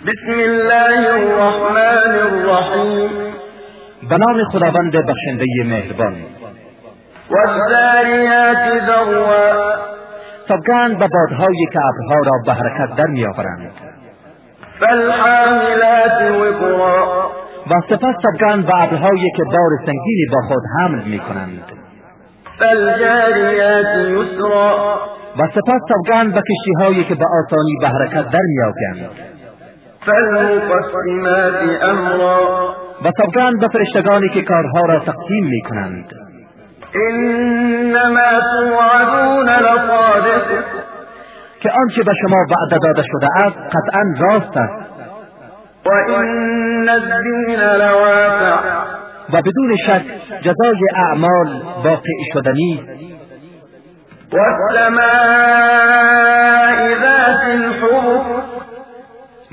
بسم الله الرحمن الرحیم. به نام خداوند بخشنده مهربان. والذاریات ذروا. سوگند به بادهایی که ابرها را به حرکت در میآورند. فالحاملات وقرا. و سپس سوگند به ابرهایی که بار سنگینی با خود حمل می کنند فالجاریات یسرا و سپس سوگند به کشتیهایی که به آسانی به حرکت در میآیند. فالمقسمات امرا و سوگند به فرشتگانی که کارها را تقسیم می کنند انما توعدون لصادق که آنچه به شما وعده داده شده است قطعا راست است. وان الدین لواقع و بدون شک جزای اعمال واقع شدنی والسماء ذات الحبك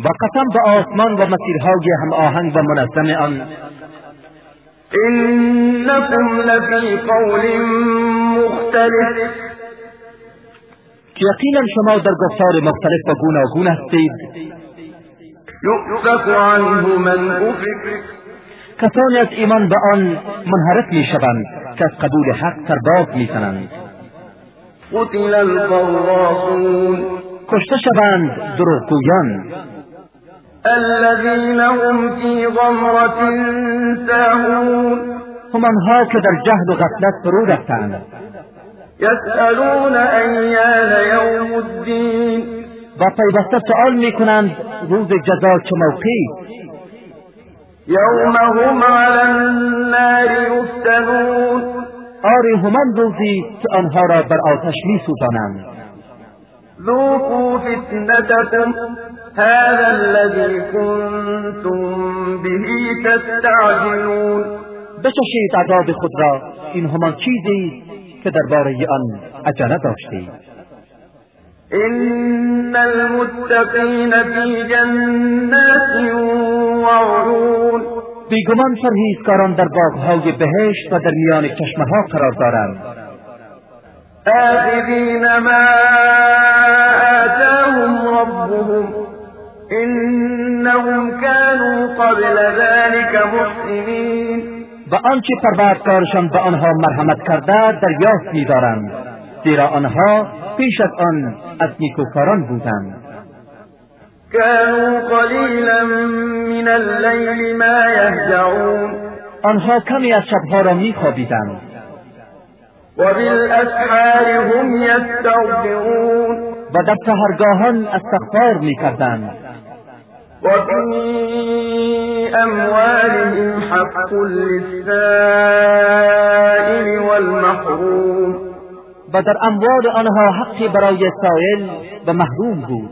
و قسم به آسمان و مسیرهای هم آهنگ و منظم آن. انکم لفی قول مختلف. که یقینا شما در گفتار مختلف و گوناگون هستید. یؤفک عنه من افک کسانی از ایمان به آن منحرف می‌شوند که از قبول حق سرباز می‌زنند قتل القراصون کشته شوند دروغگویان. الذين هم في غمرة ساهون. هم آنها که در جهل و غفلت فرو رفتند. يسألون أيان يوم الدين. و پیوسته سؤال می‌کنند روز جزا چه موقعی؟ يوم هم على النار يفتنون. آری همان روزی که آنها را بر آتش میسوزانند. ذوقوا فتنتكم. هذا الذي كنتم به تستعجلون. بچشید عذاب خود را. این همان چیزی که درباره آن عجله داشتید. إن المتقين في جنات وعيون. بیگمان پرهیزکاران در باغهای بهشت و در میان چشمهها قرار دارند. آخذين ما آتاهم ربهم إنهم كانوا قبل ذلك محسنين. و آنچه پروردگارشان به آنها مرحمت کرده دریافت می‌دارند زیرا آنها پیش از آن از نیکوکاران بودند. كانوا قليلا من الليل ما يهجعون. آنها کمی از شبها را میخوابیدند. وبالأسحار هم يستغفرون و در سهرگاهان استغفار می‌کردند. وفي أموالهم حق للسائل والمحروم. و در أموال آنها حقی برای سائل و محروم بود.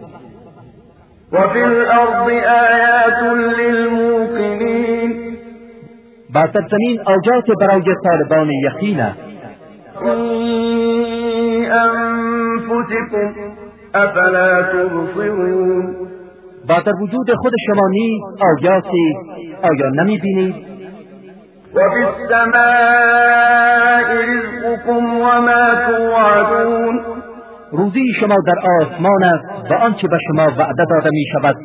وفي الأرض آيات للموقنين. و در زمین آجات برای طالبان یقین است. في أنفسكم أفلا تبصرون. و در وجود خود شما نیز آیاتی آیا نمی بینید وفي السماء رزقكم وما توعدون. روزی شما در آسمان است و آنچه به شما وعده داده می شود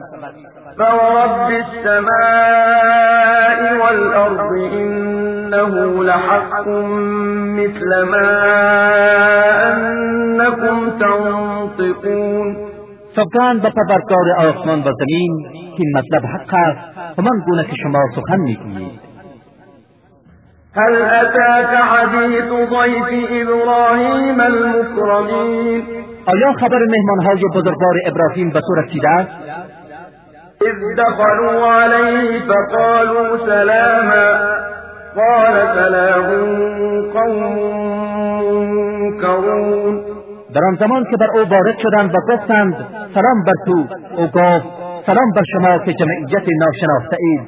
فورب السماء والأرض إنه لحق مثل ما أنكم تنطقون. سوگند به پروردگار آسمان و زمین که این مطلب حق است همان گونه که شما سخن می‌گویید. هل أتاك حديث ضيف إبراهيم المكرمين آیا خبر مهمانهای بزرگوار ابراهیم به تو رسیده است؟ إذ دخلوا عليه فقالوا سلاما قال سلام قوم منكرون در آن زمان که بر او وارد شدند و گفتند سلام بر تو. او گفت سلام بر شما که جمعیت ناشناخته اید.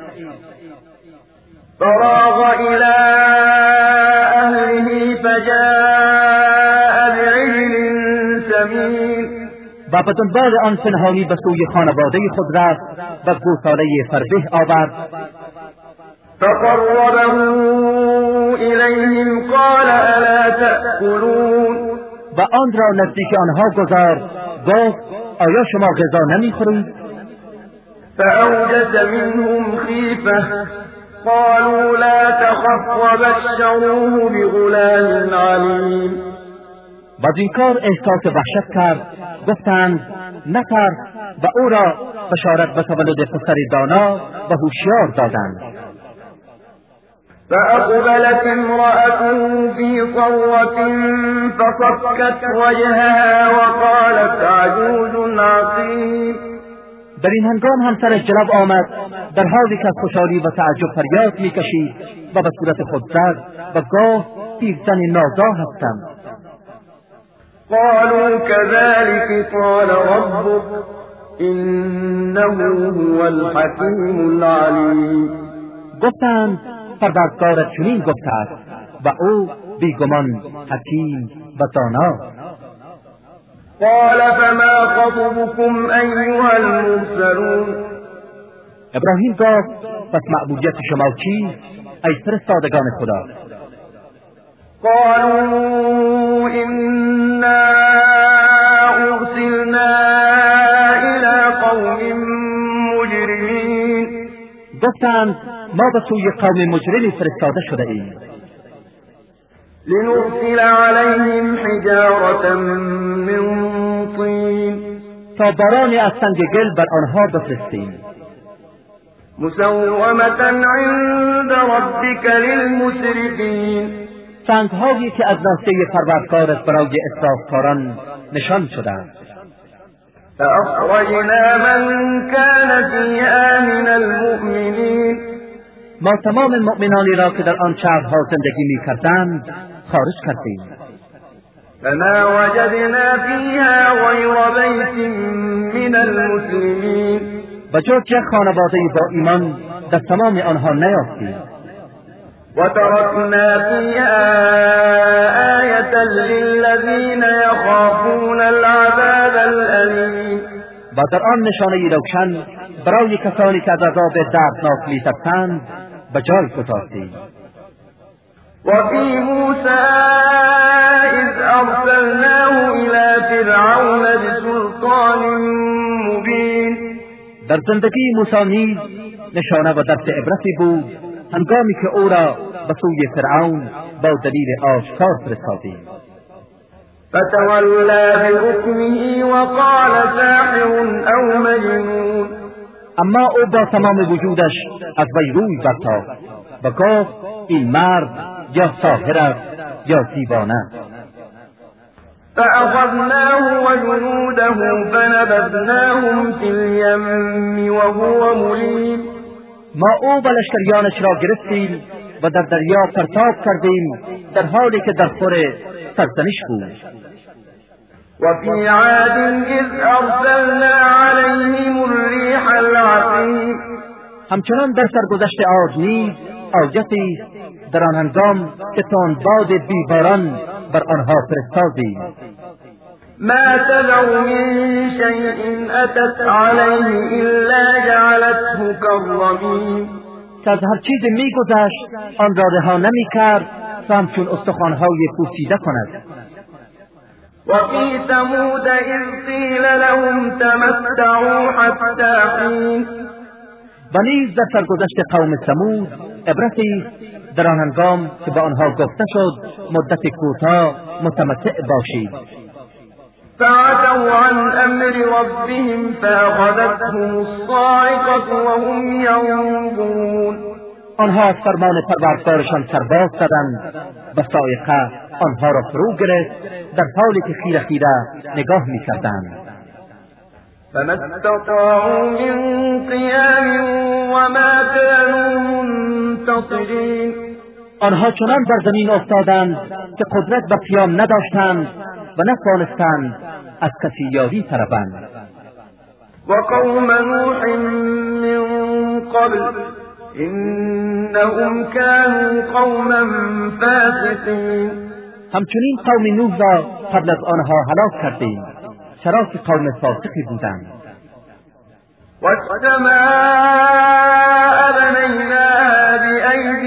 فراغ إلى أهله فجاء بعجل سمين. و به دنبال آن پنهانی به سوی خانواده خود رفت و گوساله فربه آورد. فقربه إليهم قال ألا تأكلون و آن را نزدیک آنها گذارد گفت آیا شما غذا نمی‌خورید؟ فأوجس منهم خيفة. قالوا لا تخف وبشروه بغلام عليم. و این کار احساس وحشت کرد. گفتند نترس. و او را بشارت به تولد پسر دانا و هوشیار دادند. فأقبلت امرأته في صوة فصكت وجهها وقالت عجوز عقيم. در این هنگام همسرش جلب آمد در حالی که از خوشحالی و تعجب فریاد میکشید و به صورت خود زد و گاه پیرزن نازا هستم. قالوا كذلك قال ربك إنه هو الحكيم العليم. گفتند پروردگارت چنین گفته است و او بیگمان حکیم و دانا. قال فما خطبكم أيها المرسلون؟ ابراهیم گفت پس معبودیت شما چیست ای فرستادگان خدا. قالوا إنا أرسلنا إلى قوم مجرمين. گفتند ما به سوی قوم مجرمی فرستاده شده ایم. لنرسل عليهم حجارة من طين تا بارانی از سنگ گل بر آنها بفرستیم. مسومة عند ربك للمسرفين سنگهایی که از ناسه پروردگارت برای اسرافکاران نشان شدند. فأخرجنا من كان فيها من المؤمنين ما تمام مؤمنانی را که در آن شهرها زندگی می‌کردند خارج کردیم. فما وجدنا فيها غير بيت من المسلمين. و جز یک خانواده با ایمان در تمام آنها نیافتیم. وتركنا فيها آية للذين يخافون العذاب الأليم. و در آن نشانه روشن برای کسانی که از عذاب دردناک میترسند به جای گذاشتیم وفي موسى إذ أرسلناه إلى فرعون بسلطان مبين. در زندگی موسی نیز نشانه و درس عبرتی بود هنگامی که أو را به سوی فرعون با دلیل آشکار فرستادیم. فتولى بركنه وقال ساحر أو مجنون. اما او با تمام وجودش از وی روی برتافت و گفت این مرد یا ساحر است یا دیوانه فأخذناه وجنوده فنبذناهم في اليم وهو مليم ما او و لشکریانش را گرفتیم و در دریا پرتاب کردیم در حالی که در خور سرزنش بود. وفي عاد إذ أرسلنا عليهم الريح همچنان در سرگذشت عاد نیز آیتی در آن هنگام که باد بیباران بر آنها فرستادیم ما تذر من شيء أتت عليه إلا جعلته كالرميم که از هر چیز میگذشت آن را رها نمی‌کرد تا همچون استخوانهای پوسیده کند. وفي ثمود إذ قيل لهم تمتعوا حتى حين. و نیز در سرگذشت قوم ثمود عبرتی در آن هنگام که به آنها گفته شد مدت کوتاه متمتع باشید. فعتوا عن أمر ربهم فأخذتهم الصاعقة وهم ينظرون. آنها از فرمان پروردگارشان سرباز زدند و سایقه آنها را فرو گرفت در حالی که خیره خیره نگاه می‌کردند. فما استطاعوا من قيام وما كانوا منتصرين. آنها چنان بر زمین افتادند که قدرت و قیام نداشتند و نتوانستند از کسی یاری طلبند. وقوم نوح من قبل إنهم كانوا قوما فاسقين. همچنین قوم نوح را قبل از آنها هلاک کردیم. چرا که قوم فاسقی بودند. والسماء بنيناها بأيد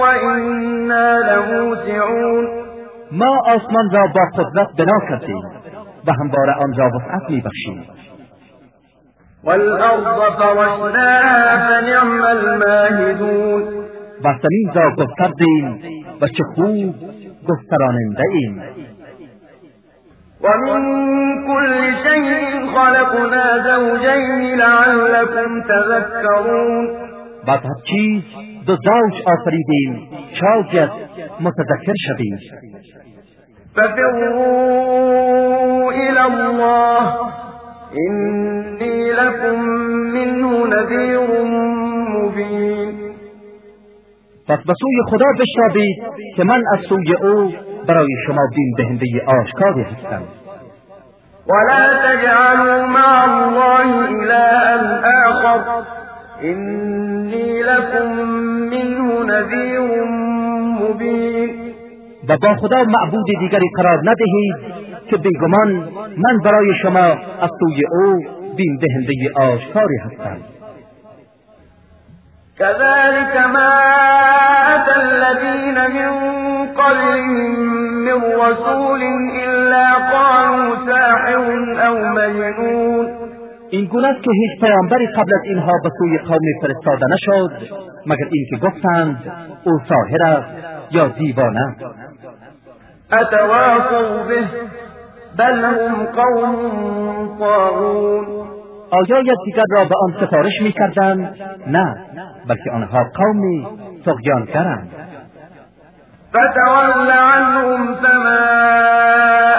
وإنا لموسعون ما آسمان را با قدرت بنا کردیم و همواره آن را وسعت میبخشیم. والأرض فرشناها فنعم الماهدون. زمین را گستردیم و چه خوب گستراننده ایم. ومن كل شيء خلقنا زوجين لعلكم تذكرون. بعد هر چیز دو زوج آفریدیم شاید متذکر شوید ففروا إلى الله پس به سوی خدا بشتابید که من از سوی او برای شما دین دهنده آشکاری هستم. ولا تجعلوا مع الله إلها آخر. إني لكم منه نذير مبين. و با خدا معبود دیگری قرار ندهید که بیگمان من برای شما از سوی او دین دهنده آشکاری هستم. كذلك ما أتى الذين من قبلهم من رسول إلا قالوا ساحر أو مجنون. این گونه است که هیچ پیامبری قبل از اینها به سوی قومی فرستاده نشد مگر اینکه گفتند او ساحر است یا دیوانه أتواصوا به بل هم قوم طاغون. آیا یکدیگر را به آن سفارش می‌کردند. نه بلکه آنها قومی تغیانگرند فتول عنهم فما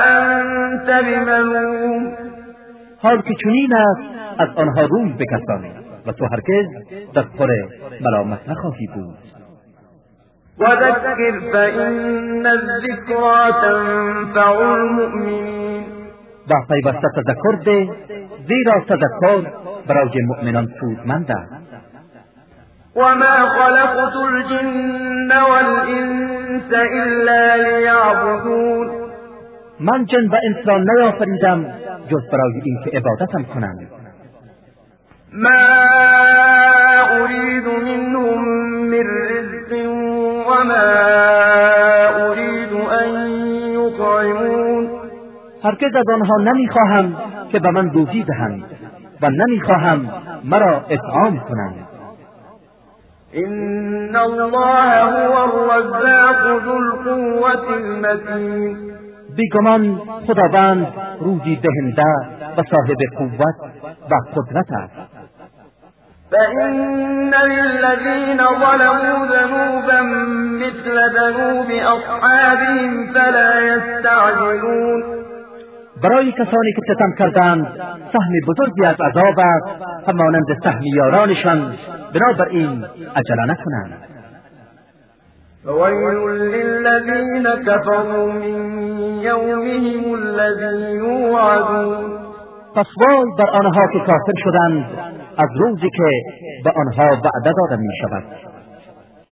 أنت بملوم. حال که چنین است از آنها روی بگردان و تو هرگز در خور ملامت نخواهی بود. وذكر فإن الذكرى تنفع المؤمنين و پیوسته تذکر ده زیرا تذکر برای مؤمنان سودمند است. وما خلقت الجن والإنس إلا ليعبدون. من جن و انس را نیافریدم جز برای اینکه عبادتم کنند ما أريد منهم من رزق وما أريد أن يطعمون. هرگز از آنها نمی‌خواهم که به من روزی دهند و نمی‌خواهم مرا اطعام کنند. إن الله هو الرزاق ذو القوة المتين. بیگمان خداوند روزی دهنده و صاحب قوت و قدرت است. فإن للذين ظلموا ذنوبا مثل ذنوب أصحابهم فلا يستعجلون. برای کسانی که ستم کردند سهم بزرگی از عذاب است همانند سهم یارانشان بنابراین عجله نکنند. فويل للذين كفروا من يومهم الذي يوعدون. پس وای بر آنها که کافر شدند از روزی که به آنها وعده داده می شود